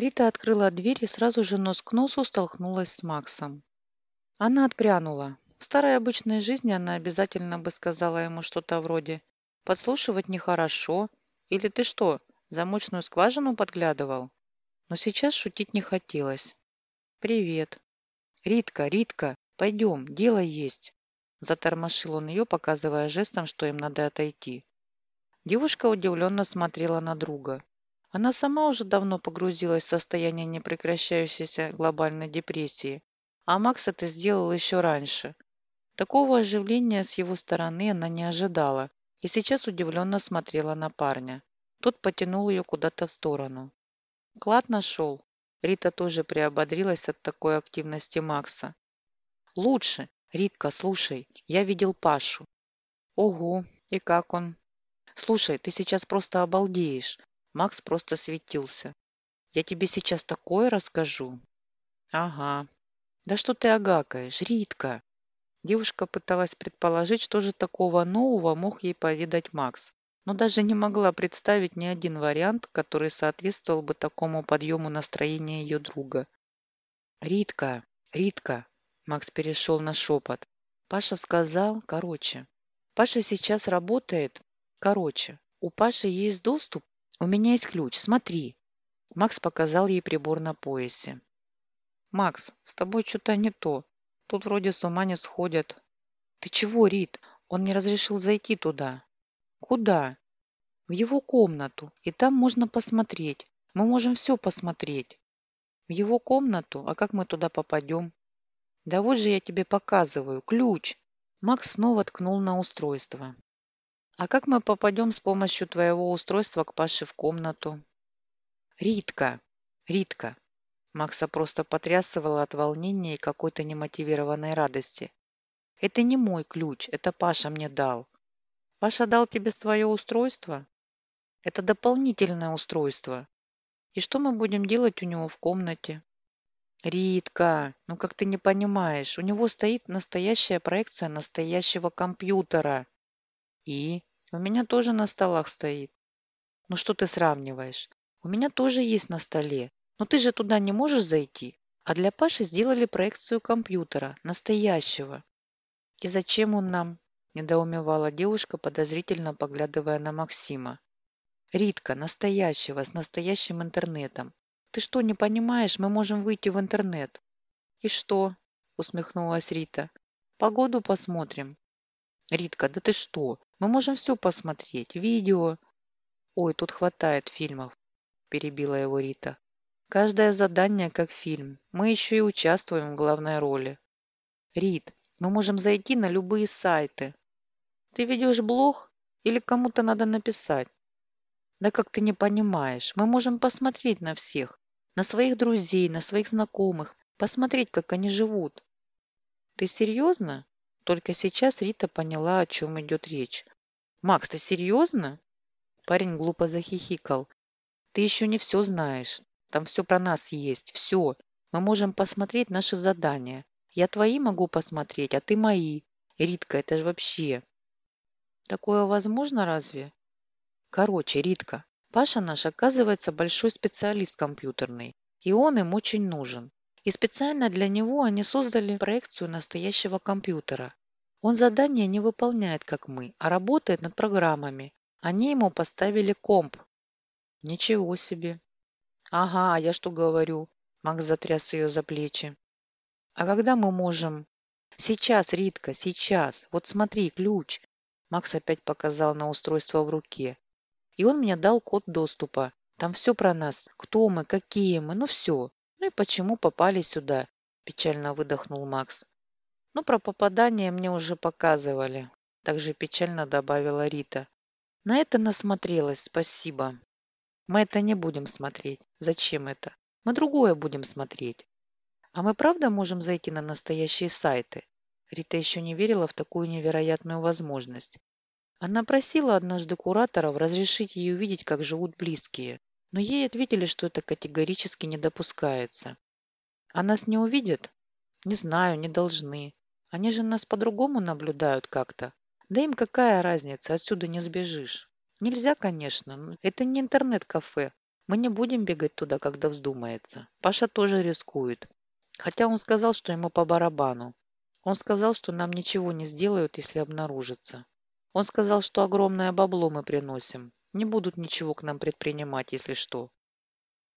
Рита открыла дверь и сразу же нос к носу столкнулась с Максом. Она отпрянула. В старой обычной жизни она обязательно бы сказала ему что-то вроде «Подслушивать нехорошо» или «Ты что, замочную скважину подглядывал?» Но сейчас шутить не хотелось. «Привет». «Ритка, Ритка, пойдем, дело есть». Затормошил он ее, показывая жестом, что им надо отойти. Девушка удивленно смотрела на друга. Она сама уже давно погрузилась в состояние непрекращающейся глобальной депрессии, а Макс это сделал еще раньше. Такого оживления с его стороны она не ожидала и сейчас удивленно смотрела на парня. Тот потянул ее куда-то в сторону. Клад нашел. Рита тоже приободрилась от такой активности Макса. «Лучше. Ритка, слушай, я видел Пашу». «Ого, и как он?» «Слушай, ты сейчас просто обалдеешь. Макс просто светился. Я тебе сейчас такое расскажу. Ага. Да что ты агакаешь, Ритка? Девушка пыталась предположить, что же такого нового мог ей поведать Макс, но даже не могла представить ни один вариант, который соответствовал бы такому подъему настроения ее друга. «Ритка, Ритка!» Макс перешел на шепот. Паша сказал, короче. Паша сейчас работает, короче. У Паши есть доступ «У меня есть ключ, смотри». Макс показал ей прибор на поясе. «Макс, с тобой что-то не то. Тут вроде с ума не сходят». «Ты чего, Рит? Он не разрешил зайти туда». «Куда?» «В его комнату. И там можно посмотреть. Мы можем все посмотреть». «В его комнату? А как мы туда попадем?» «Да вот же я тебе показываю. Ключ!» Макс снова ткнул на устройство. А как мы попадем с помощью твоего устройства к Паше в комнату? Ритка! Ритка! Макса просто потрясывала от волнения и какой-то немотивированной радости. Это не мой ключ, это Паша мне дал. Паша дал тебе свое устройство? Это дополнительное устройство. И что мы будем делать у него в комнате? Ритка, ну как ты не понимаешь, у него стоит настоящая проекция настоящего компьютера. И? У меня тоже на столах стоит. Ну что ты сравниваешь? У меня тоже есть на столе. Но ты же туда не можешь зайти. А для Паши сделали проекцию компьютера, настоящего. И зачем он нам? Недоумевала девушка, подозрительно поглядывая на Максима. Ритка, настоящего, с настоящим интернетом. Ты что, не понимаешь, мы можем выйти в интернет. И что? Усмехнулась Рита. Погоду посмотрим. Ритка, да ты что? Мы можем все посмотреть. Видео. Ой, тут хватает фильмов, перебила его Рита. Каждое задание как фильм. Мы еще и участвуем в главной роли. Рит, мы можем зайти на любые сайты. Ты ведешь блог или кому-то надо написать? Да как ты не понимаешь, мы можем посмотреть на всех, на своих друзей, на своих знакомых, посмотреть, как они живут. Ты серьезно? Только сейчас Рита поняла, о чем идет речь. «Макс, ты серьезно?» Парень глупо захихикал. «Ты еще не все знаешь. Там все про нас есть. Все. Мы можем посмотреть наши задания. Я твои могу посмотреть, а ты мои. Ритка, это же вообще...» «Такое возможно разве?» «Короче, Ритка, Паша наш, оказывается, большой специалист компьютерный, и он им очень нужен. И специально для него они создали проекцию настоящего компьютера. Он задания не выполняет, как мы, а работает над программами. Они ему поставили комп. Ничего себе. Ага, а я что говорю? Макс затряс ее за плечи. А когда мы можем... Сейчас, Ритка, сейчас. Вот смотри, ключ. Макс опять показал на устройство в руке. И он мне дал код доступа. Там все про нас. Кто мы, какие мы, ну все. Ну и почему попали сюда? Печально выдохнул Макс. Ну, про попадание мне уже показывали. Также печально добавила Рита. На это насмотрелась, спасибо. Мы это не будем смотреть. Зачем это? Мы другое будем смотреть. А мы правда можем зайти на настоящие сайты? Рита еще не верила в такую невероятную возможность. Она просила однажды кураторов разрешить ей увидеть, как живут близкие, но ей ответили, что это категорически не допускается. А нас не увидят? Не знаю, не должны. Они же нас по-другому наблюдают как-то. Да им какая разница, отсюда не сбежишь. Нельзя, конечно, это не интернет-кафе. Мы не будем бегать туда, когда вздумается. Паша тоже рискует. Хотя он сказал, что ему по барабану. Он сказал, что нам ничего не сделают, если обнаружится. Он сказал, что огромное бабло мы приносим. Не будут ничего к нам предпринимать, если что.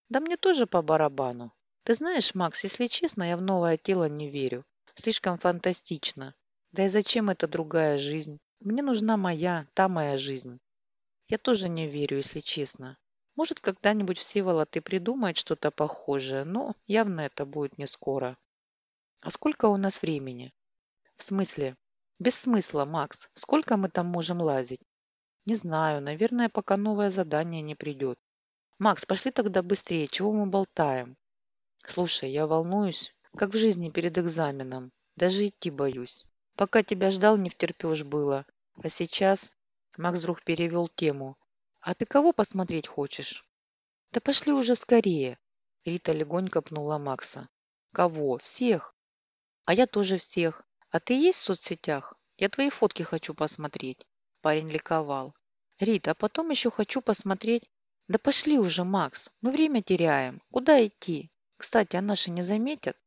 Да мне тоже по барабану. Ты знаешь, Макс, если честно, я в новое тело не верю. Слишком фантастично. Да и зачем эта другая жизнь? Мне нужна моя, та моя жизнь. Я тоже не верю, если честно. Может, когда-нибудь Всеволод и придумает что-то похожее, но явно это будет не скоро. А сколько у нас времени? В смысле? Без смысла, Макс. Сколько мы там можем лазить? Не знаю. Наверное, пока новое задание не придет. Макс, пошли тогда быстрее. Чего мы болтаем? Слушай, я волнуюсь, как в жизни перед экзаменом. Даже идти боюсь. Пока тебя ждал, не втерпешь было. А сейчас... Макс вдруг перевел тему. А ты кого посмотреть хочешь? Да пошли уже скорее. Рита легонько пнула Макса. Кого? Всех. А я тоже всех. А ты есть в соцсетях? Я твои фотки хочу посмотреть. Парень ликовал. Рита, а потом еще хочу посмотреть... Да пошли уже, Макс. Мы время теряем. Куда идти? Кстати, а наши не заметят?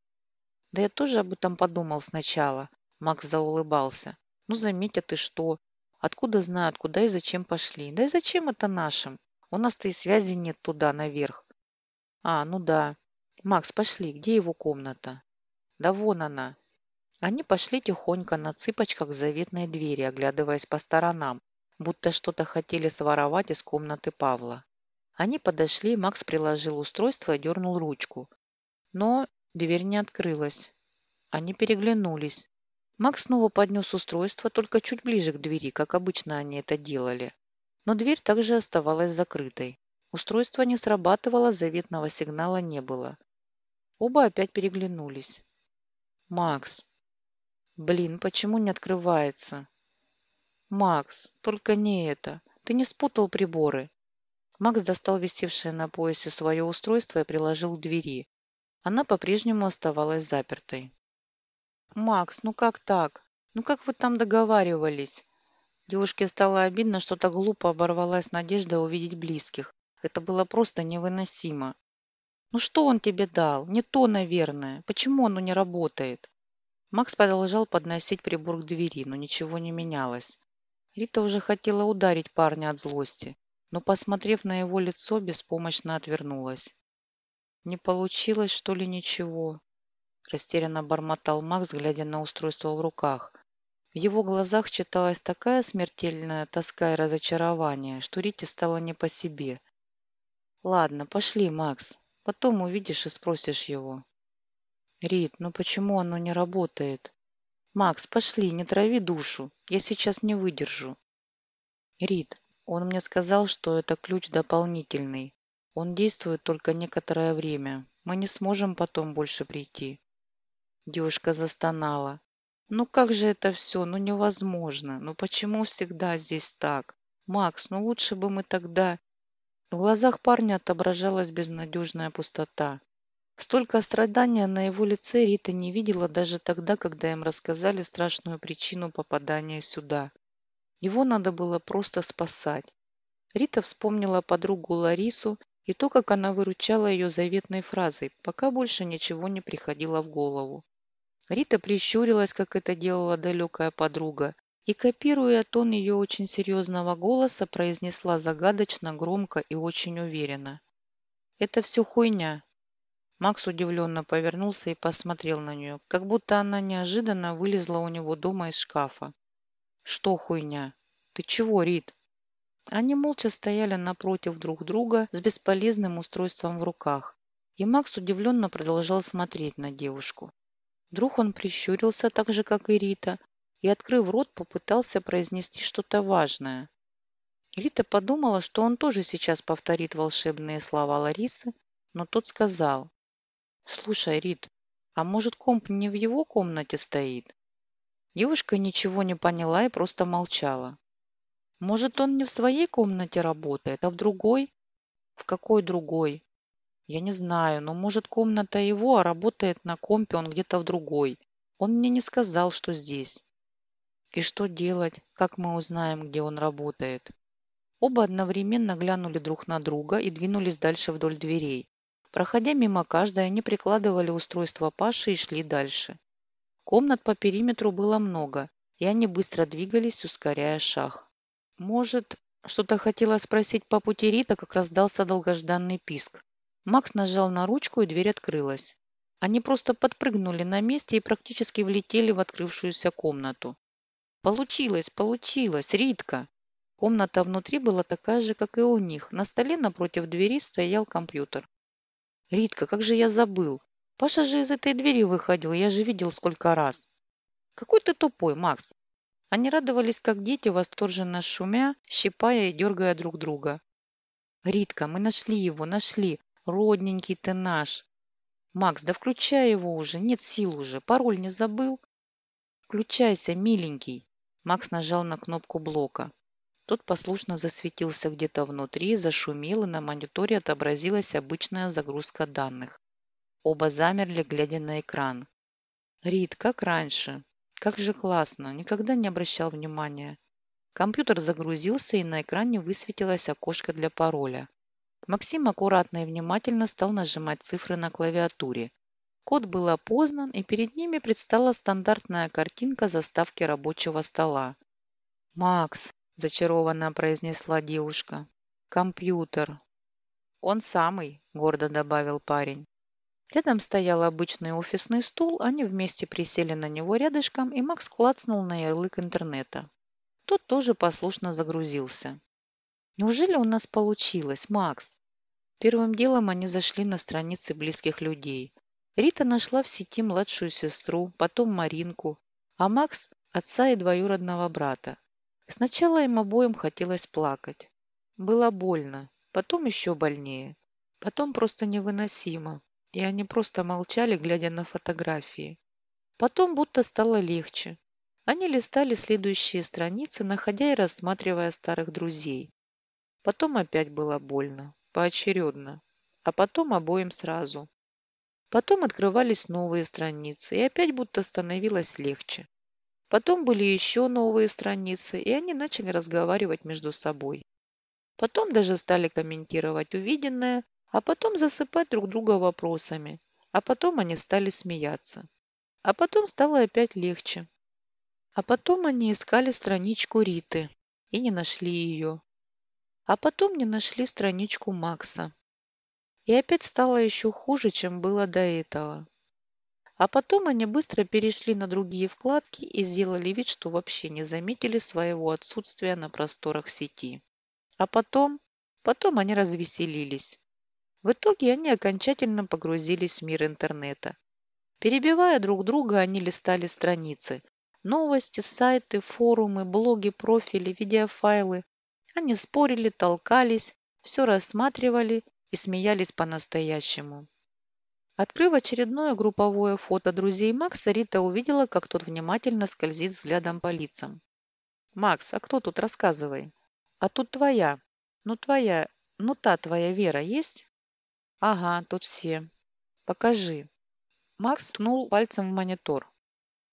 Да я тоже об этом подумал сначала. Макс заулыбался. Ну, заметят и что? Откуда знают, куда и зачем пошли? Да и зачем это нашим? У нас-то и связи нет туда, наверх. А, ну да. Макс, пошли. Где его комната? Да вон она. Они пошли тихонько на цыпочках к заветной двери, оглядываясь по сторонам, будто что-то хотели своровать из комнаты Павла. Они подошли, Макс приложил устройство и дернул ручку. Но дверь не открылась. Они переглянулись. Макс снова поднес устройство, только чуть ближе к двери, как обычно они это делали. Но дверь также оставалась закрытой. Устройство не срабатывало, заветного сигнала не было. Оба опять переглянулись. «Макс!» «Блин, почему не открывается?» «Макс, только не это. Ты не спутал приборы». Макс достал висевшее на поясе свое устройство и приложил к двери. Она по-прежнему оставалась запертой. «Макс, ну как так? Ну как вы там договаривались?» Девушке стало обидно, что так глупо оборвалась надежда увидеть близких. Это было просто невыносимо. «Ну что он тебе дал? Не то, наверное. Почему оно не работает?» Макс продолжал подносить прибор к двери, но ничего не менялось. Рита уже хотела ударить парня от злости, но, посмотрев на его лицо, беспомощно отвернулась. «Не получилось, что ли, ничего?» Растерянно бормотал Макс, глядя на устройство в руках. В его глазах читалась такая смертельная тоска и разочарование, что Рите стало не по себе. «Ладно, пошли, Макс. Потом увидишь и спросишь его». «Рит, ну почему оно не работает?» «Макс, пошли, не трави душу. Я сейчас не выдержу». «Рит, он мне сказал, что это ключ дополнительный. Он действует только некоторое время. Мы не сможем потом больше прийти». Девушка застонала. «Ну как же это все? Ну невозможно. Ну почему всегда здесь так? Макс, ну лучше бы мы тогда...» В глазах парня отображалась безнадежная пустота. Столько страдания на его лице Рита не видела даже тогда, когда им рассказали страшную причину попадания сюда. Его надо было просто спасать. Рита вспомнила подругу Ларису и то, как она выручала ее заветной фразой, пока больше ничего не приходило в голову. Рита прищурилась, как это делала далекая подруга, и, копируя тон ее очень серьезного голоса, произнесла загадочно, громко и очень уверенно. «Это все хуйня». Макс удивленно повернулся и посмотрел на нее, как будто она неожиданно вылезла у него дома из шкафа. «Что хуйня? Ты чего, Рит?» Они молча стояли напротив друг друга с бесполезным устройством в руках, и Макс удивленно продолжал смотреть на девушку. Вдруг он прищурился так же, как и Рита, и, открыв рот, попытался произнести что-то важное. Рита подумала, что он тоже сейчас повторит волшебные слова Ларисы, но тот сказал, «Слушай, Рит, а может комп не в его комнате стоит?» Девушка ничего не поняла и просто молчала. «Может, он не в своей комнате работает, а в другой?» «В какой другой?» Я не знаю, но может комната его, а работает на компе он где-то в другой. Он мне не сказал, что здесь. И что делать? Как мы узнаем, где он работает? Оба одновременно глянули друг на друга и двинулись дальше вдоль дверей. Проходя мимо каждой, они прикладывали устройство Паши и шли дальше. Комнат по периметру было много, и они быстро двигались, ускоряя шаг. Может, что-то хотела спросить по пути Рита, как раздался долгожданный писк. Макс нажал на ручку, и дверь открылась. Они просто подпрыгнули на месте и практически влетели в открывшуюся комнату. «Получилось, получилось, Ритка!» Комната внутри была такая же, как и у них. На столе напротив двери стоял компьютер. Ритка, как же я забыл. Паша же из этой двери выходил, я же видел сколько раз. Какой ты тупой, Макс. Они радовались, как дети, восторженно шумя, щипая и дергая друг друга. Ритка, мы нашли его, нашли. Родненький ты наш. Макс, да включай его уже, нет сил уже. Пароль не забыл? Включайся, миленький. Макс нажал на кнопку блока. Тот послушно засветился где-то внутри, зашумел, и на мониторе отобразилась обычная загрузка данных. Оба замерли, глядя на экран. «Рит, как раньше. Как же классно. Никогда не обращал внимания». Компьютер загрузился, и на экране высветилось окошко для пароля. Максим аккуратно и внимательно стал нажимать цифры на клавиатуре. Код был опознан, и перед ними предстала стандартная картинка заставки рабочего стола. «Макс, – зачарованно произнесла девушка. «Компьютер». «Он самый», – гордо добавил парень. Рядом стоял обычный офисный стул, они вместе присели на него рядышком, и Макс клацнул на ярлык интернета. Тот тоже послушно загрузился. «Неужели у нас получилось, Макс?» Первым делом они зашли на страницы близких людей. Рита нашла в сети младшую сестру, потом Маринку, а Макс – отца и двоюродного брата. Сначала им обоим хотелось плакать. Было больно, потом еще больнее, потом просто невыносимо, и они просто молчали, глядя на фотографии. Потом будто стало легче. Они листали следующие страницы, находя и рассматривая старых друзей. Потом опять было больно, поочередно, а потом обоим сразу. Потом открывались новые страницы, и опять будто становилось легче. Потом были еще новые страницы, и они начали разговаривать между собой. Потом даже стали комментировать увиденное, а потом засыпать друг друга вопросами. А потом они стали смеяться. А потом стало опять легче. А потом они искали страничку Риты и не нашли ее. А потом не нашли страничку Макса. И опять стало еще хуже, чем было до этого. А потом они быстро перешли на другие вкладки и сделали вид, что вообще не заметили своего отсутствия на просторах сети. А потом, потом они развеселились. В итоге они окончательно погрузились в мир интернета. Перебивая друг друга, они листали страницы. Новости, сайты, форумы, блоги, профили, видеофайлы. Они спорили, толкались, все рассматривали и смеялись по-настоящему. Открыв очередное групповое фото друзей Макса, Рита увидела, как тот внимательно скользит взглядом по лицам. «Макс, а кто тут? Рассказывай». «А тут твоя. Ну, твоя. Ну, та твоя Вера есть?» «Ага, тут все. Покажи». Макс ткнул пальцем в монитор.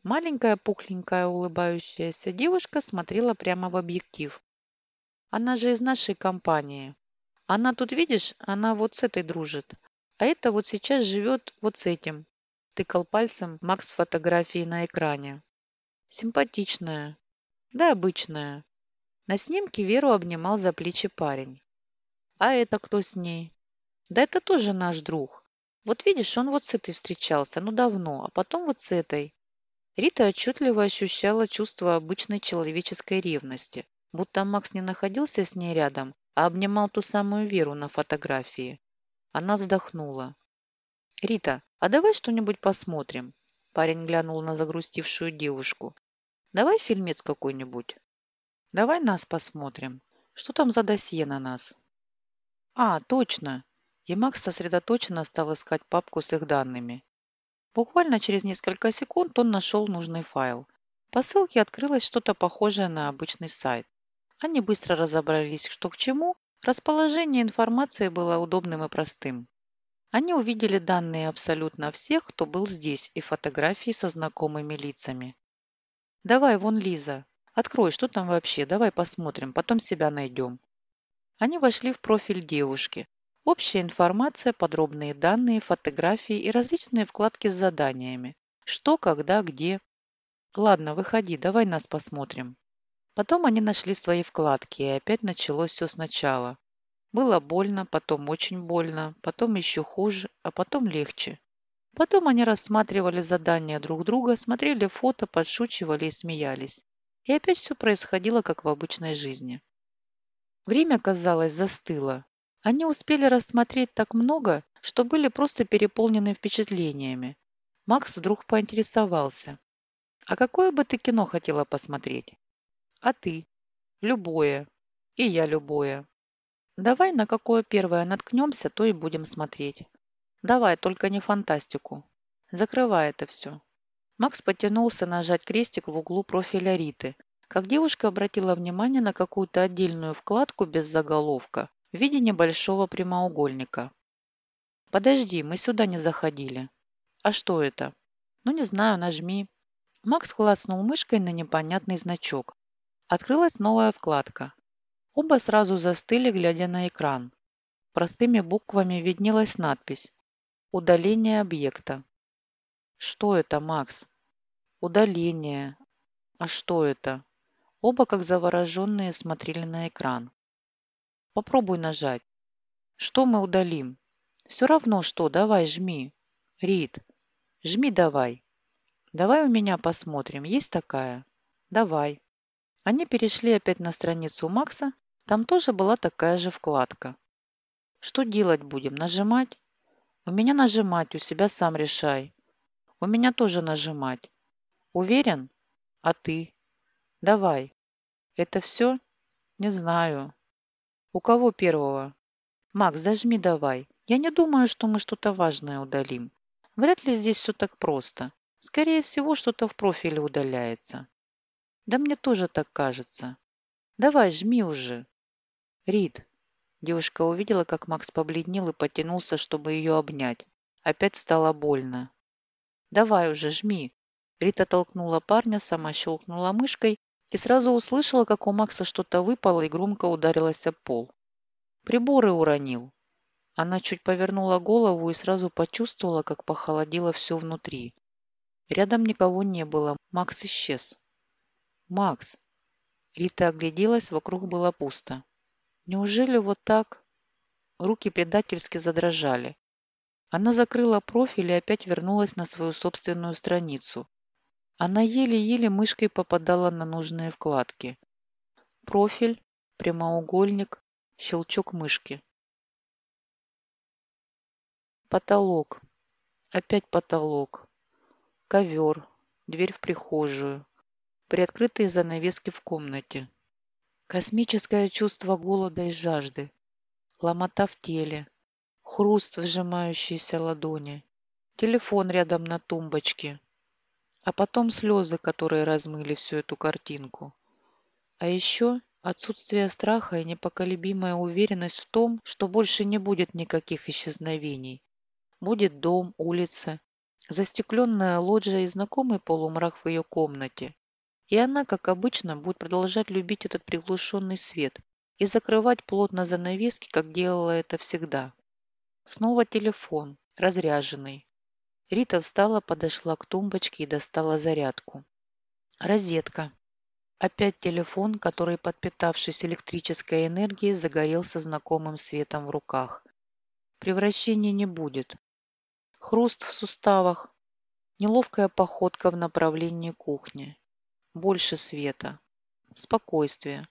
Маленькая, пухленькая, улыбающаяся девушка смотрела прямо в объектив. «Она же из нашей компании. Она тут, видишь, она вот с этой дружит. А это вот сейчас живет вот с этим. Тыкал пальцем Макс фотографии на экране. Симпатичная. Да, обычная. На снимке Веру обнимал за плечи парень. А это кто с ней? Да это тоже наш друг. Вот видишь, он вот с этой встречался, ну давно, а потом вот с этой. Рита отчетливо ощущала чувство обычной человеческой ревности, будто Макс не находился с ней рядом, а обнимал ту самую Веру на фотографии. Она вздохнула. «Рита, а давай что-нибудь посмотрим?» Парень глянул на загрустившую девушку. «Давай фильмец какой-нибудь». «Давай нас посмотрим. Что там за досье на нас?» «А, точно!» И Макс сосредоточенно стал искать папку с их данными. Буквально через несколько секунд он нашел нужный файл. По ссылке открылось что-то похожее на обычный сайт. Они быстро разобрались, что к чему, Расположение информации было удобным и простым. Они увидели данные абсолютно всех, кто был здесь, и фотографии со знакомыми лицами. «Давай, вон Лиза. Открой, что там вообще, давай посмотрим, потом себя найдем». Они вошли в профиль девушки. Общая информация, подробные данные, фотографии и различные вкладки с заданиями. Что, когда, где. Ладно, выходи, давай нас посмотрим. Потом они нашли свои вкладки, и опять началось все сначала. Было больно, потом очень больно, потом еще хуже, а потом легче. Потом они рассматривали задания друг друга, смотрели фото, подшучивали и смеялись. И опять все происходило, как в обычной жизни. Время, казалось, застыло. Они успели рассмотреть так много, что были просто переполнены впечатлениями. Макс вдруг поинтересовался. «А какое бы ты кино хотела посмотреть?» «А ты?» «Любое. И я любое. Давай на какое первое наткнемся, то и будем смотреть. Давай, только не фантастику. Закрывай это все». Макс потянулся нажать крестик в углу профиля Риты, как девушка обратила внимание на какую-то отдельную вкладку без заголовка в виде небольшого прямоугольника. «Подожди, мы сюда не заходили». «А что это?» «Ну, не знаю, нажми». Макс клацнул мышкой на непонятный значок. Открылась новая вкладка. Оба сразу застыли, глядя на экран. Простыми буквами виднелась надпись «Удаление объекта». «Что это, Макс?» «Удаление. А что это?» Оба, как завороженные, смотрели на экран. Попробуй нажать. Что мы удалим? Все равно что, давай жми. Рит, жми давай. Давай у меня посмотрим, есть такая? Давай. Они перешли опять на страницу Макса, там тоже была такая же вкладка. Что делать будем? Нажимать? У меня нажимать, у себя сам решай. У меня тоже нажимать. Уверен? А ты? Давай. Это все? Не знаю. У кого первого? Макс, зажми давай. Я не думаю, что мы что-то важное удалим. Вряд ли здесь все так просто. Скорее всего, что-то в профиле удаляется. Да мне тоже так кажется. Давай, жми уже. Рид. Девушка увидела, как Макс побледнел и потянулся, чтобы ее обнять. Опять стало больно. Давай уже, жми. Рита толкнула парня, сама щелкнула мышкой, и сразу услышала, как у Макса что-то выпало и громко ударилось об пол. Приборы уронил. Она чуть повернула голову и сразу почувствовала, как похолодело все внутри. Рядом никого не было. Макс исчез. «Макс!» Рита огляделась, вокруг было пусто. «Неужели вот так?» Руки предательски задрожали. Она закрыла профиль и опять вернулась на свою собственную страницу. Она еле-еле мышкой попадала на нужные вкладки. Профиль, прямоугольник, щелчок мышки. Потолок. Опять потолок. Ковер. Дверь в прихожую. Приоткрытые занавески в комнате. Космическое чувство голода и жажды. Ломота в теле. Хруст в сжимающейся ладони. Телефон рядом на тумбочке. А потом слезы, которые размыли всю эту картинку. А еще отсутствие страха и непоколебимая уверенность в том, что больше не будет никаких исчезновений. Будет дом, улица, застекленная лоджия и знакомый полумрак в ее комнате. И она, как обычно, будет продолжать любить этот приглушенный свет и закрывать плотно занавески, как делала это всегда. Снова телефон, разряженный, Рита встала, подошла к тумбочке и достала зарядку. Розетка. Опять телефон, который, подпитавшись электрической энергией, загорелся знакомым светом в руках. Превращения не будет. Хруст в суставах. Неловкая походка в направлении кухни. Больше света. Спокойствие.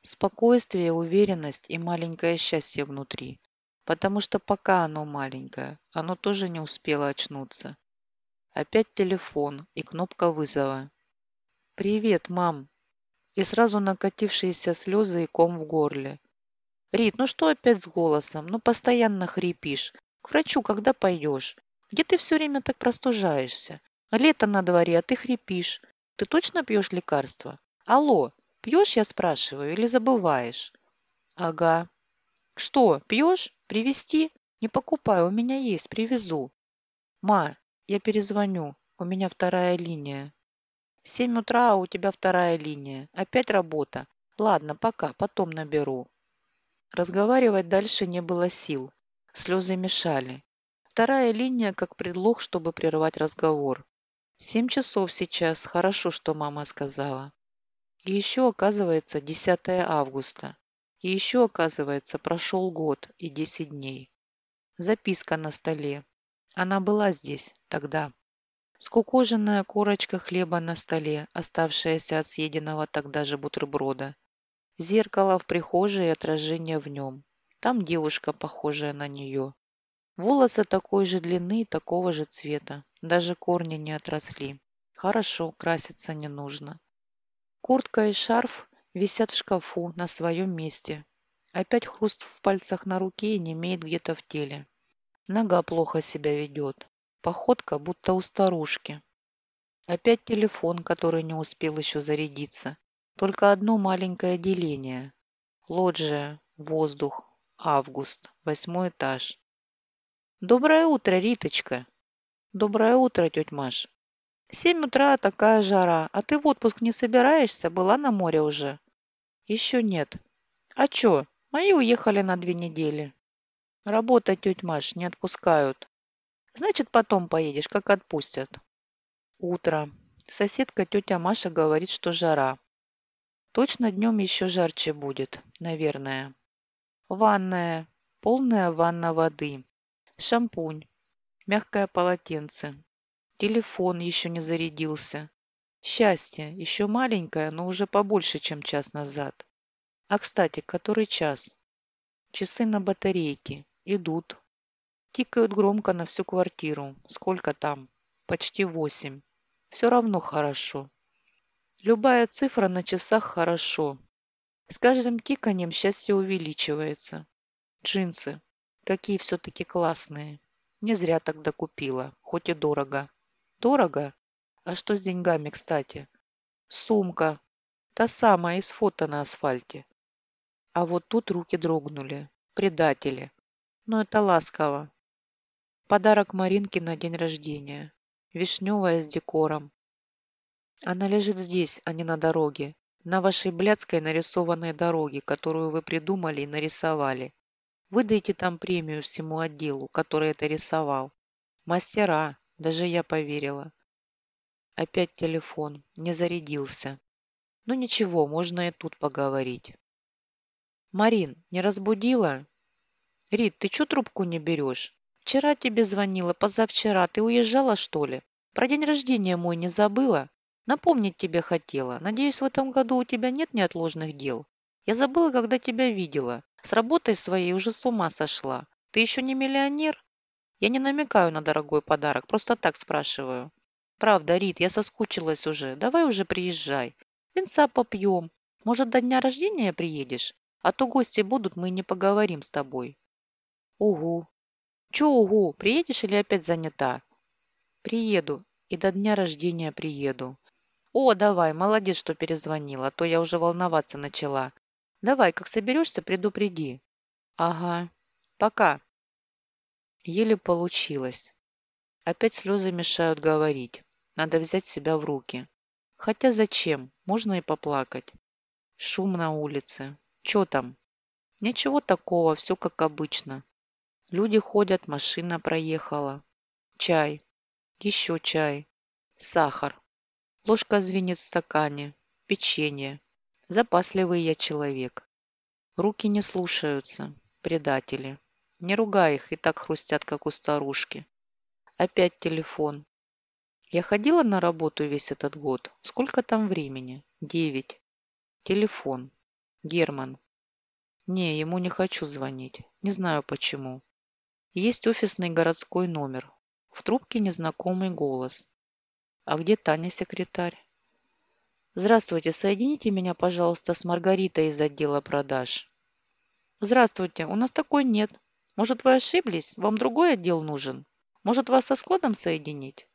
Спокойствие, уверенность и маленькое счастье внутри потому что пока оно маленькое, оно тоже не успело очнуться. Опять телефон и кнопка вызова. «Привет, мам!» И сразу накатившиеся слезы и ком в горле. «Рит, ну что опять с голосом? Ну постоянно хрипишь. К врачу когда пойдешь? Где ты все время так простужаешься? Лето на дворе, а ты хрипишь. Ты точно пьешь лекарства? Алло, пьешь, я спрашиваю, или забываешь?» «Ага». «Что, пьешь? Привезти? Не покупай, у меня есть, привезу. Ма, я перезвоню, у меня вторая линия. Семь утра, а у тебя вторая линия. Опять работа. Ладно, пока, потом наберу. Разговаривать дальше не было сил. Слезы мешали. Вторая линия как предлог, чтобы прервать разговор. Семь часов сейчас, хорошо, что мама сказала. И еще, оказывается, 10 августа. И еще, оказывается, прошел год и 10 дней. Записка на столе. Она была здесь тогда. Скукоженная корочка хлеба на столе, оставшаяся от съеденного тогда же бутерброда. Зеркало в прихожей и отражение в нем. Там девушка, похожая на нее. Волосы такой же длины и такого же цвета. Даже корни не отросли. Хорошо, краситься не нужно. Куртка и шарф висят в шкафу на своем месте. Опять хруст в пальцах на руке и не имеет где-то в теле. Нога плохо себя ведет. Походка будто у старушки. Опять телефон, который не успел еще зарядиться. Только одно маленькое деление. Лоджия, воздух, август, восьмой этаж. Доброе утро, Риточка. Доброе утро, тетя Маш. Семь утра, такая жара. А ты в отпуск не собираешься? Была на море уже? Еще нет. А чё? Мои уехали на две недели. Работать, тетя Маш, не отпускают. Значит, потом поедешь, как отпустят. Утро. Соседка тетя Маша говорит, что жара. Точно днем еще жарче будет, наверное. Ванная. Полная ванна воды. Шампунь. Мягкое полотенце. Телефон еще не зарядился. Счастье. Еще маленькое, но уже побольше, чем час назад. А, кстати, который час? Часы на батарейке. Идут. Тикают громко на всю квартиру. Сколько там? Почти восемь. Все равно хорошо. Любая цифра на часах хорошо. С каждым тиканием счастье увеличивается. Джинсы. Какие все-таки классные. Не зря тогда купила, хоть и дорого. Дорого? А что с деньгами, кстати? Сумка. Та самая из фото на асфальте. А вот тут руки дрогнули. Предатели. Но это ласково. Подарок Маринке на день рождения. Вишневая с декором. Она лежит здесь, а не на дороге. На вашей блядской нарисованной дороге, которую вы придумали и нарисовали. Выдайте там премию всему отделу, который это рисовал. Мастера, даже я поверила. Опять телефон, не зарядился. Ну ничего, можно и тут поговорить. Марин, не разбудила? Рит, ты что трубку не берешь? Вчера тебе звонила, позавчера. Ты уезжала, что ли? Про день рождения мой не забыла? Напомнить тебе хотела. Надеюсь, в этом году у тебя нет неотложных дел. Я забыла, когда тебя видела. С работой своей уже с ума сошла. Ты еще не миллионер? Я не намекаю на дорогой подарок, просто так спрашиваю. Правда, Рит, я соскучилась уже. Давай уже приезжай. Винца попьем. Может, до дня рождения приедешь? А то гости будут, мы не поговорим с тобой. Угу. Че угу? Приедешь или опять занята? Приеду. И до дня рождения приеду. О, давай, молодец, что перезвонила, то я уже волноваться начала. Давай, как соберешься, предупреди. Ага. Пока. Еле получилось. Опять слезы мешают говорить. Надо взять себя в руки. Хотя зачем? Можно и поплакать. Шум на улице. Че там? Ничего такого, все как обычно. Люди ходят, машина проехала. Чай. Еще чай. Сахар. Ложка звенит в стакане. Печенье. Запасливый я человек. Руки не слушаются. Предатели. Не ругай их, и так хрустят, как у старушки. Опять телефон. Я ходила на работу весь этот год. Сколько там времени? Девять. Телефон. Герман. Не, ему не хочу звонить. Не знаю почему. Есть офисный городской номер. В трубке незнакомый голос. А где Таня, секретарь? Здравствуйте, соедините меня, пожалуйста, с Маргаритой из отдела продаж. Здравствуйте, у нас такой нет. Может, вы ошиблись? Вам другой отдел нужен? Может, вас со складом соединить?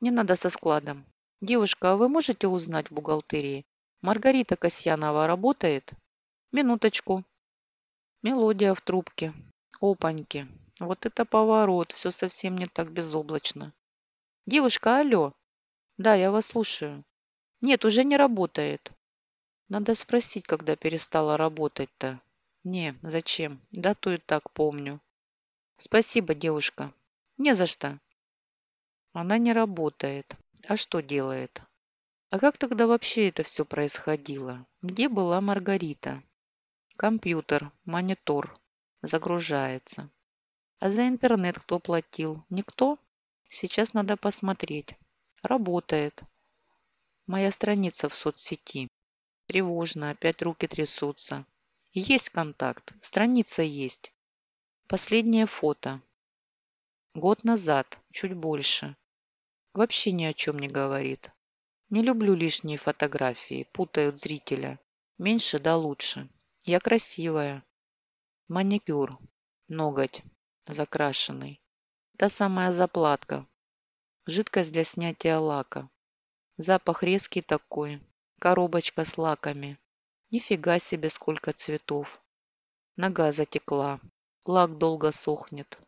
Не надо со складом. Девушка, а вы можете узнать в бухгалтерии? Маргарита Касьянова работает? Минуточку. Мелодия в трубке. Опаньки. Вот это поворот. Все совсем не так безоблачно. Девушка, алло. Да, я вас слушаю. Нет, уже не работает. Надо спросить, когда перестала работать-то. Не, зачем? Да то и так помню. Спасибо, девушка. Не за что. Она не работает. А что делает? А как тогда вообще это все происходило? Где была Маргарита? Компьютер, монитор. Загружается. А за интернет кто платил? Никто? Сейчас надо посмотреть. Работает. Моя страница в соцсети. Тревожно, опять руки трясутся. Есть контакт, страница есть. Последнее фото. Год назад, чуть больше. Вообще ни о чем не говорит. Не люблю лишние фотографии, путают зрителя. Меньше да лучше. Я красивая. Маникюр. Ноготь. Закрашенный. Та самая заплатка. Жидкость для снятия лака. Запах резкий такой. Коробочка с лаками. Нифига себе, сколько цветов. Нога затекла. Лак долго сохнет.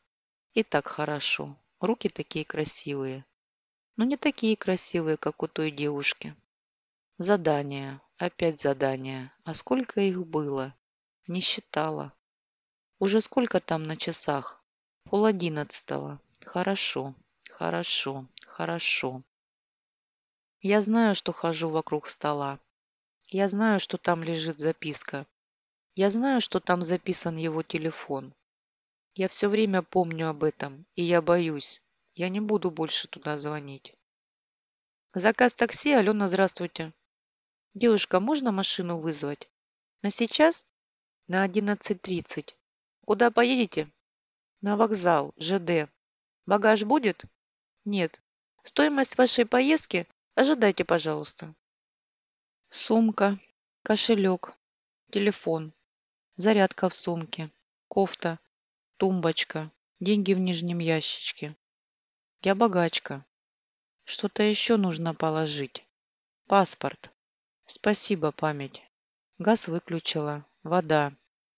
И так хорошо. Руки такие красивые. Но не такие красивые, как у той девушки. Задание. Опять задание. А сколько их было? Не считала. Уже сколько там на часах? Пол одиннадцатого. Хорошо, хорошо, хорошо. Я знаю, что хожу вокруг стола. Я знаю, что там лежит записка. Я знаю, что там записан его телефон. Я все время помню об этом, и я боюсь. Я не буду больше туда звонить. Заказ такси. Алена, здравствуйте. Девушка, можно машину вызвать? На сейчас? На 11.30. Куда поедете? На вокзал, ЖД. Багаж будет? Нет. Стоимость вашей поездки? Ожидайте, пожалуйста. Сумка, кошелек, телефон, зарядка в сумке, кофта, тумбочка, деньги в нижнем ящичке. Я богачка. Что-то еще нужно положить. Паспорт. Спасибо, память. Газ выключила. Вода.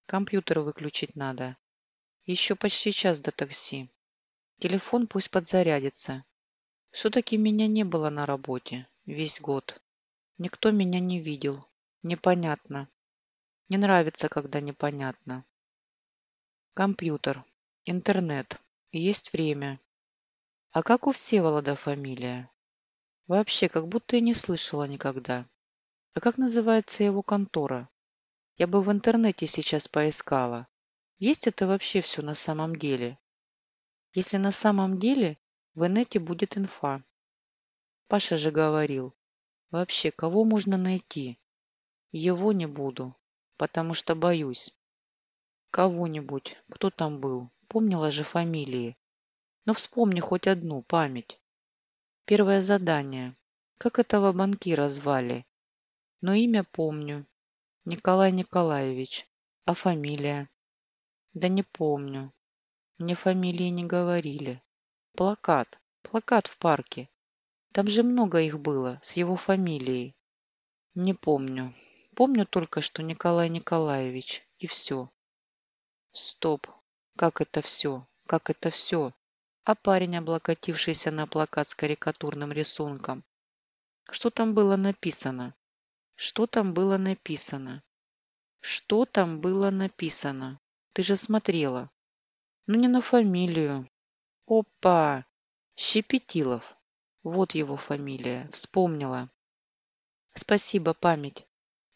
Компьютер выключить надо. Еще почти час до такси. Телефон пусть подзарядится. Все-таки меня не было на работе. Весь год. Никто меня не видел. Непонятно. Не нравится, когда непонятно. Компьютер. Интернет. Есть время. А как у Всеволода фамилия? Вообще, как будто я не слышала никогда. А как называется его контора? Я бы в интернете сейчас поискала. Есть это вообще все на самом деле? Если на самом деле, в инете будет инфа. Паша же говорил. Вообще, кого можно найти? Его не буду, потому что боюсь. Кого-нибудь, кто там был, помнила же фамилии. Но вспомни хоть одну, память. Первое задание. Как этого банкира звали? Но имя помню. Николай Николаевич. А фамилия? Да не помню. Мне фамилии не говорили. Плакат. Плакат в парке. Там же много их было, с его фамилией. Не помню. Помню только, что Николай Николаевич. И все. Стоп. Как это все? Как это все? А парень, облокотившийся на плакат с карикатурным рисунком. Что там было написано? Что там было написано? Что там было написано? Ты же смотрела. Ну, не на фамилию. Опа! Щепетилов. Вот его фамилия. Вспомнила. Спасибо, память.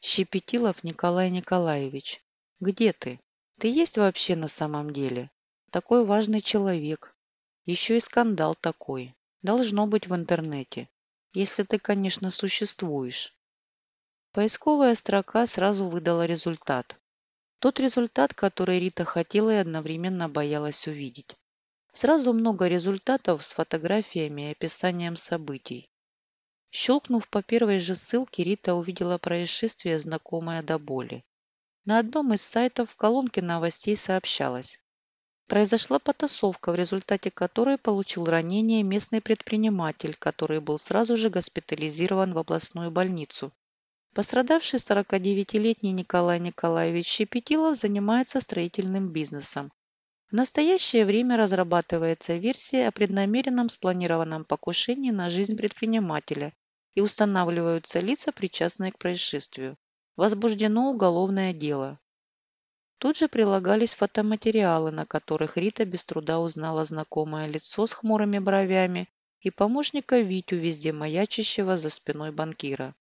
Щепетилов Николай Николаевич. Где ты? Ты есть вообще на самом деле? Такой важный человек. Еще и скандал такой. Должно быть в интернете. Если ты, конечно, существуешь. Поисковая строка сразу выдала результат. Тот результат, который Рита хотела и одновременно боялась увидеть. Сразу много результатов с фотографиями и описанием событий. Щелкнув по первой же ссылке, Рита увидела происшествие, знакомое до боли. На одном из сайтов в колонке новостей сообщалось. Произошла потасовка, в результате которой получил ранение местный предприниматель, который был сразу же госпитализирован в областную больницу. Пострадавший 49-летний Николай Николаевич Щепетилов занимается строительным бизнесом. В настоящее время разрабатывается версия о преднамеренном спланированном покушении на жизнь предпринимателя и устанавливаются лица, причастные к происшествию. Возбуждено уголовное дело. Тут же прилагались фотоматериалы, на которых Рита без труда узнала знакомое лицо с хмурыми бровями и помощника Витю, везде маячащего за спиной банкира.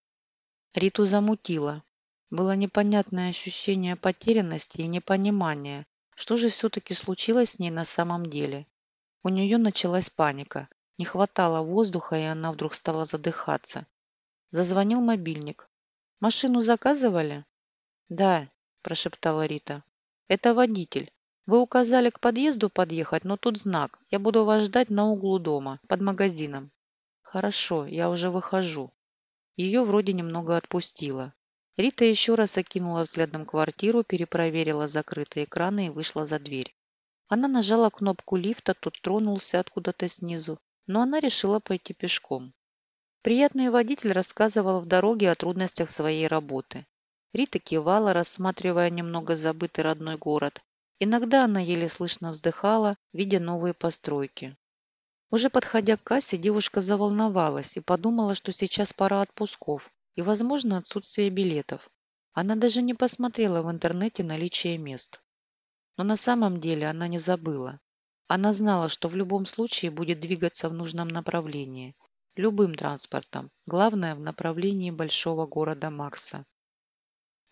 Риту замутило. Было непонятное ощущение потерянности и непонимания, что же все-таки случилось с ней на самом деле. У нее началась паника. Не хватало воздуха, и она вдруг стала задыхаться. Зазвонил мобильник. «Машину заказывали?» «Да», – прошептала Рита. «Это водитель. Вы указали к подъезду подъехать, но тут знак. Я буду вас ждать на углу дома, под магазином». «Хорошо, я уже выхожу». Ее вроде немного отпустило. Рита еще раз окинула взглядом квартиру, перепроверила закрытые экраны и вышла за дверь. Она нажала кнопку лифта, тот тронулся откуда-то снизу, но она решила пойти пешком. Приятный водитель рассказывал в дороге о трудностях своей работы. Рита кивала, рассматривая немного забытый родной город. Иногда она еле слышно вздыхала, видя новые постройки. Уже подходя к кассе, девушка заволновалась и подумала, что сейчас пора отпусков и, возможно, отсутствие билетов. Она даже не посмотрела в интернете наличие мест. Но на самом деле она не забыла. Она знала, что в любом случае будет двигаться в нужном направлении. Любым транспортом. Главное, в направлении большого города Макса.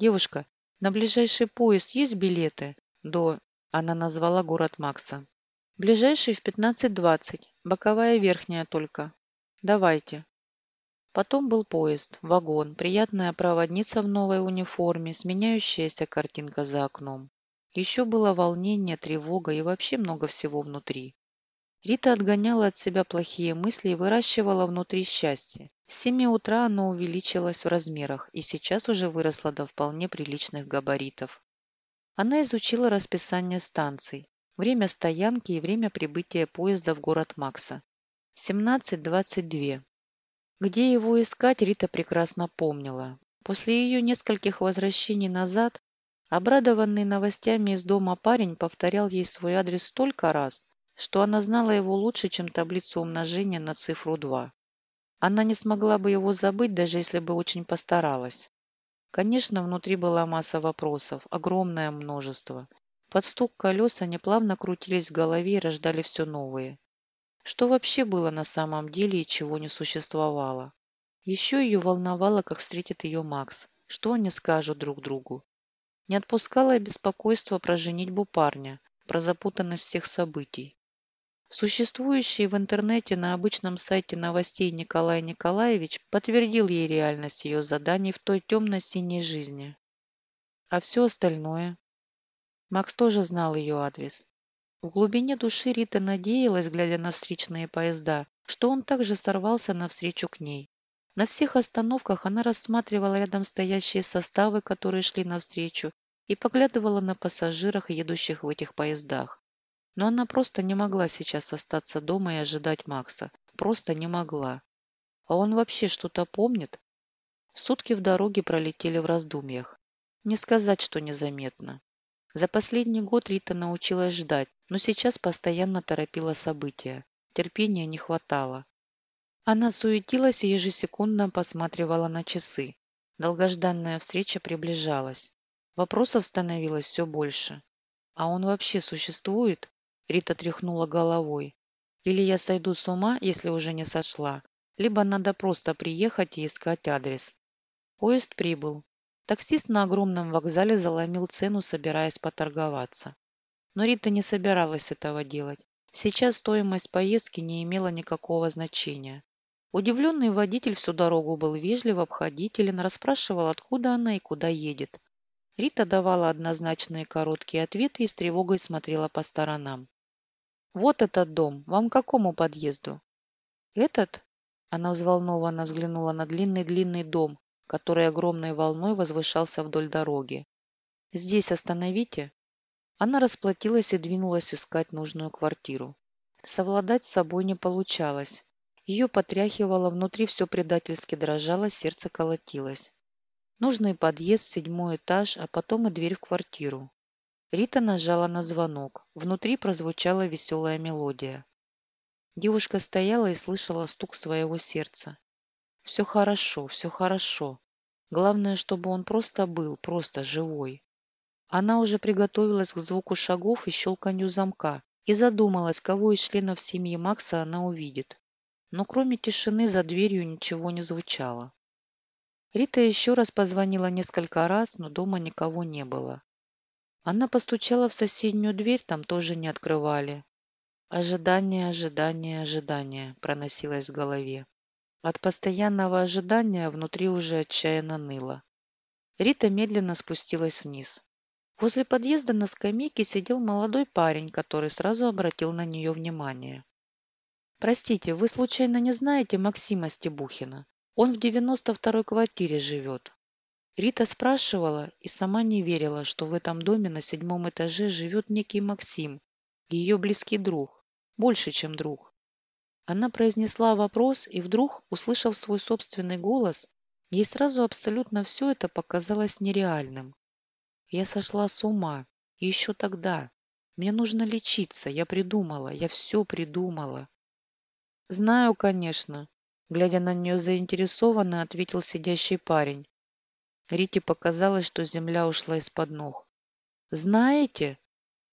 «Девушка, на ближайший поезд есть билеты?» «До...» Она назвала город Макса. «Ближайший в 15.20. Боковая верхняя только. Давайте». Потом был поезд, вагон, приятная проводница в новой униформе, сменяющаяся картинка за окном. Еще было волнение, тревога и вообще много всего внутри. Рита отгоняла от себя плохие мысли и выращивала внутри счастье. С семи утра оно увеличилось в размерах и сейчас уже выросло до вполне приличных габаритов. Она изучила расписание станций, время стоянки и время прибытия поезда в город Макса. 17.22. Где его искать, Рита прекрасно помнила. После ее нескольких возвращений назад, обрадованный новостями из дома парень повторял ей свой адрес столько раз, что она знала его лучше, чем таблицу умножения на цифру 2. Она не смогла бы его забыть, даже если бы очень постаралась. Конечно, внутри была масса вопросов, огромное множество. Под стук колес они плавно крутились в голове и рождали все новые. Что вообще было на самом деле и чего не существовало? Еще ее волновало, как встретит ее Макс, что они скажут друг другу. Не отпускало и беспокойство про женитьбу парня, про запутанность всех событий. Существующий в интернете на обычном сайте новостей Николай Николаевич подтвердил ей реальность ее заданий в той темно-синей жизни. А все остальное? Макс тоже знал ее адрес. В глубине души Рита надеялась, глядя на встречные поезда, что он также сорвался навстречу к ней. На всех остановках она рассматривала рядом стоящие составы, которые шли навстречу, и поглядывала на пассажирах, едущих в этих поездах. Но она просто не могла сейчас остаться дома и ожидать Макса. Просто не могла. А он вообще что-то помнит? Сутки в дороге пролетели в раздумьях. Не сказать, что незаметно. За последний год Рита научилась ждать, но сейчас постоянно торопила события. Терпения не хватало. Она суетилась и ежесекундно посматривала на часы. Долгожданная встреча приближалась. Вопросов становилось все больше. А он вообще существует? Рита тряхнула головой. Или я сойду с ума, если уже не сошла, либо надо просто приехать и искать адрес. Поезд прибыл. Таксист на огромном вокзале заломил цену, собираясь поторговаться. Но Рита не собиралась этого делать. Сейчас стоимость поездки не имела никакого значения. Удивленный водитель всю дорогу был вежлив, обходителен, расспрашивал, откуда она и куда едет. Рита давала однозначные короткие ответы и с тревогой смотрела по сторонам. «Вот этот дом. Вам к какому подъезду?» «Этот?» Она взволнованно взглянула на длинный-длинный дом, который огромной волной возвышался вдоль дороги. «Здесь остановите». Она расплатилась и двинулась искать нужную квартиру. Совладать с собой не получалось. Ее потряхивало, внутри все предательски дрожало, сердце колотилось. Нужный подъезд, седьмой этаж, а потом и дверь в квартиру. Рита нажала на звонок. Внутри прозвучала веселая мелодия. Девушка стояла и слышала стук своего сердца. Все хорошо, все хорошо. Главное, чтобы он просто был, просто живой. Она уже приготовилась к звуку шагов и щелканью замка и задумалась, кого из членов семьи Макса она увидит. Но кроме тишины за дверью ничего не звучало. Рита еще раз позвонила несколько раз, но дома никого не было. Она постучала в соседнюю дверь, там тоже не открывали. Ожидание, ожидание, ожидание проносилось в голове. От постоянного ожидания внутри уже отчаянно ныло. Рита медленно спустилась вниз. Возле подъезда на скамейке сидел молодой парень, который сразу обратил на нее внимание. «Простите, вы случайно не знаете Максима Стебухина? Он в 92-й квартире живет». Рита спрашивала и сама не верила, что в этом доме на седьмом этаже живет некий Максим, ее близкий друг, больше, чем друг. Она произнесла вопрос и вдруг, услышав свой собственный голос, ей сразу абсолютно все это показалось нереальным. Я сошла с ума. еще тогда. Мне нужно лечиться. Я придумала. Я все придумала. Знаю, конечно. Глядя на нее заинтересованно, ответил сидящий парень. Рите показалось, что земля ушла из-под ног. «Знаете?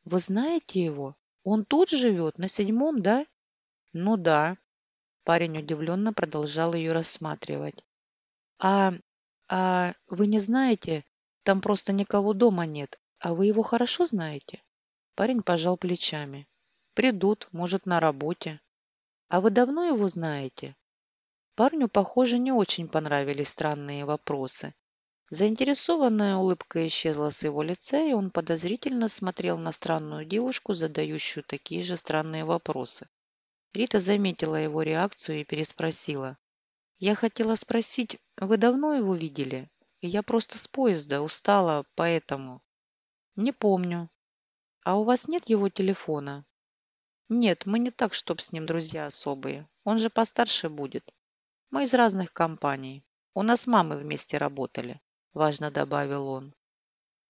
Вы знаете его? Он тут живет, на седьмом, да?» «Ну да». Парень удивленно продолжал ее рассматривать. «А... а вы не знаете, там просто никого дома нет, а вы его хорошо знаете?» Парень пожал плечами. «Придут, может, на работе». «А вы давно его знаете?» Парню, похоже, не очень понравились странные вопросы. Заинтересованная улыбка исчезла с его лица, и он подозрительно смотрел на странную девушку, задающую такие же странные вопросы. Рита заметила его реакцию и переспросила. «Я хотела спросить, вы давно его видели? Я просто с поезда, устала, поэтому...» «Не помню. А у вас нет его телефона?» «Нет, мы не так, чтоб с ним друзья особые. Он же постарше будет. Мы из разных компаний. У нас мамы вместе работали важно добавил он.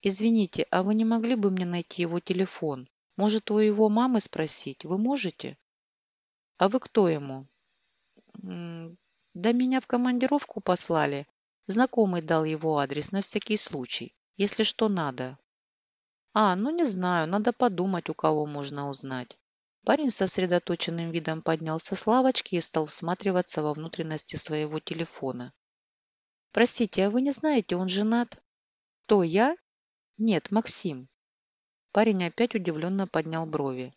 «Извините, а вы не могли бы мне найти его телефон? Может, у его мамы спросить? Вы можете?» «А вы кто ему?» «Да меня в командировку послали. Знакомый дал его адрес на всякий случай, если что надо». «А, ну не знаю, надо подумать, у кого можно узнать». Парень с сосредоточенным видом поднялся с лавочки и стал всматриваться во внутренности своего телефона. Простите, а вы не знаете, он женат? Кто, я? Нет, Максим. Парень опять удивленно поднял брови.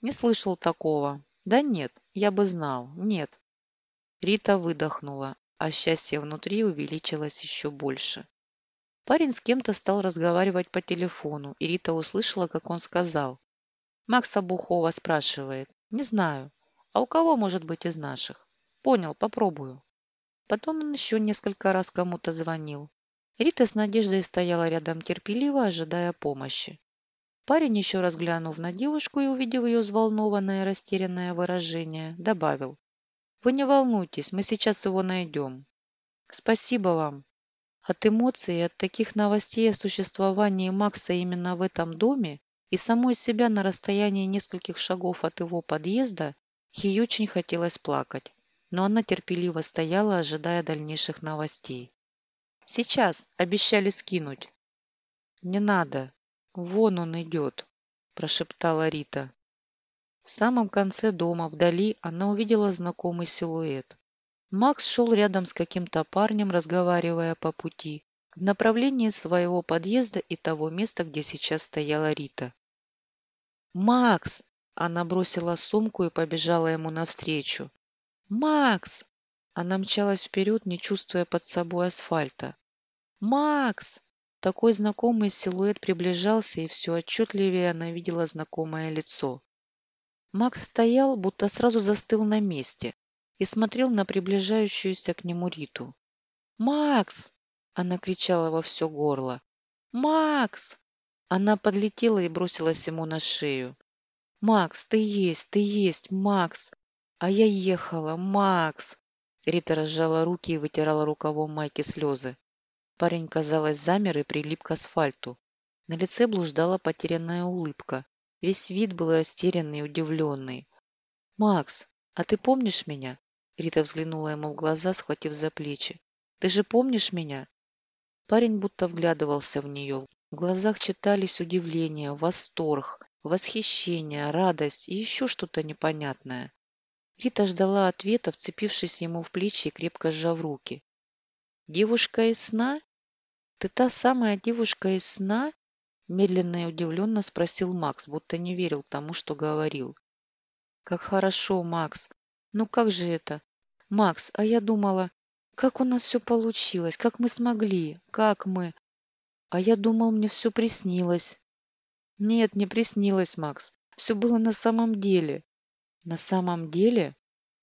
Не слышал такого. Да нет, я бы знал. Нет. Рита выдохнула, а счастье внутри увеличилось еще больше. Парень с кем-то стал разговаривать по телефону, и Рита услышала, как он сказал. Макса Бухова спрашивает. Не знаю. А у кого может быть из наших? Понял, попробую. Потом он еще несколько раз кому-то звонил. Рита с надеждой стояла рядом терпеливо, ожидая помощи. Парень, еще раз глянув на девушку и увидев ее взволнованное, растерянное выражение, добавил. «Вы не волнуйтесь, мы сейчас его найдем. Спасибо вам». От эмоций от таких новостей о существовании Макса именно в этом доме и самой себя на расстоянии нескольких шагов от его подъезда ей очень хотелось плакать но она терпеливо стояла, ожидая дальнейших новостей. «Сейчас обещали скинуть». «Не надо. Вон он идет», – прошептала Рита. В самом конце дома, вдали, она увидела знакомый силуэт. Макс шел рядом с каким-то парнем, разговаривая по пути, в направлении своего подъезда и того места, где сейчас стояла Рита. «Макс!» Она бросила сумку и побежала ему навстречу. «Макс!» Она мчалась вперед, не чувствуя под собой асфальта. «Макс!» Такой знакомый силуэт приближался, и все отчетливее она видела знакомое лицо. Макс стоял, будто сразу застыл на месте и смотрел на приближающуюся к нему Риту. «Макс!» – она кричала во все горло. «Макс!» Она подлетела и бросилась ему на шею. «Макс, ты есть, ты есть, Макс! А я ехала, Макс! Рита разжала руки и вытирала рукавом майки слезы. Парень, казалось, замер и прилип к асфальту. На лице блуждала потерянная улыбка. Весь вид был растерянный и удивленный. «Макс, а ты помнишь меня?» Рита взглянула ему в глаза, схватив за плечи. «Ты же помнишь меня?» Парень будто вглядывался в нее. В глазах читались удивление, восторг, восхищение, радость и еще что-то непонятное. Рита ждала ответа, вцепившись ему в плечи и крепко сжав руки. «Девушка из сна? Ты та самая девушка из сна?» Медленно и удивленно спросил Макс, будто не верил тому, что говорил. «Как хорошо, Макс! Ну как же это? Макс, а я думала, как у нас все получилось, как мы смогли, как мы... А я думал, мне все приснилось». «Нет, не приснилось, Макс. Все было на самом деле». «На самом деле?»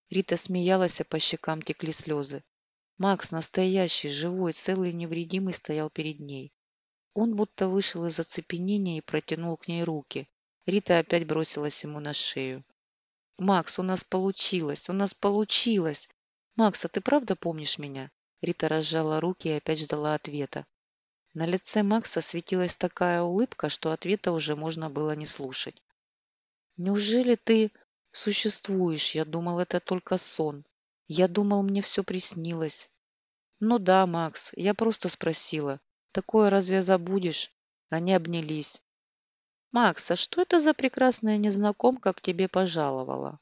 Рита смеялась, а по щекам текли слезы. Макс, настоящий, живой, целый, невредимый, стоял перед ней. Он будто вышел из оцепенения и протянул к ней руки. Рита опять бросилась ему на шею. «Макс, у нас получилось! У нас получилось! Макс, а ты правда помнишь меня?» Рита разжала руки и опять ждала ответа. На лице Макса светилась такая улыбка, что ответа уже можно было не слушать. «Неужели ты существуешь? Я думал, это только сон. Я думал, мне все приснилось. Ну да, Макс, я просто спросила. Такое разве забудешь? Они обнялись. Макс, а что это за прекрасная незнакомка к тебе пожаловала?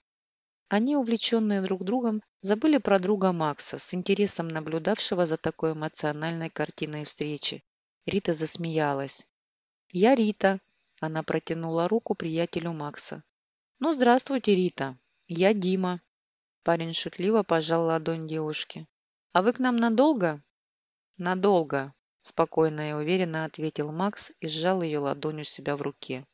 Они, увлеченные друг другом, забыли про друга Макса, с интересом наблюдавшего за такой эмоциональной картиной встречи. Рита засмеялась. «Я Рита», – она протянула руку приятелю Макса. «Ну, здравствуйте, Рита. Я Дима». Парень шутливо пожал ладонь девушки. «А вы к нам надолго?» «Надолго», – спокойно и уверенно ответил Макс и сжал ее ладонь у себя в руке.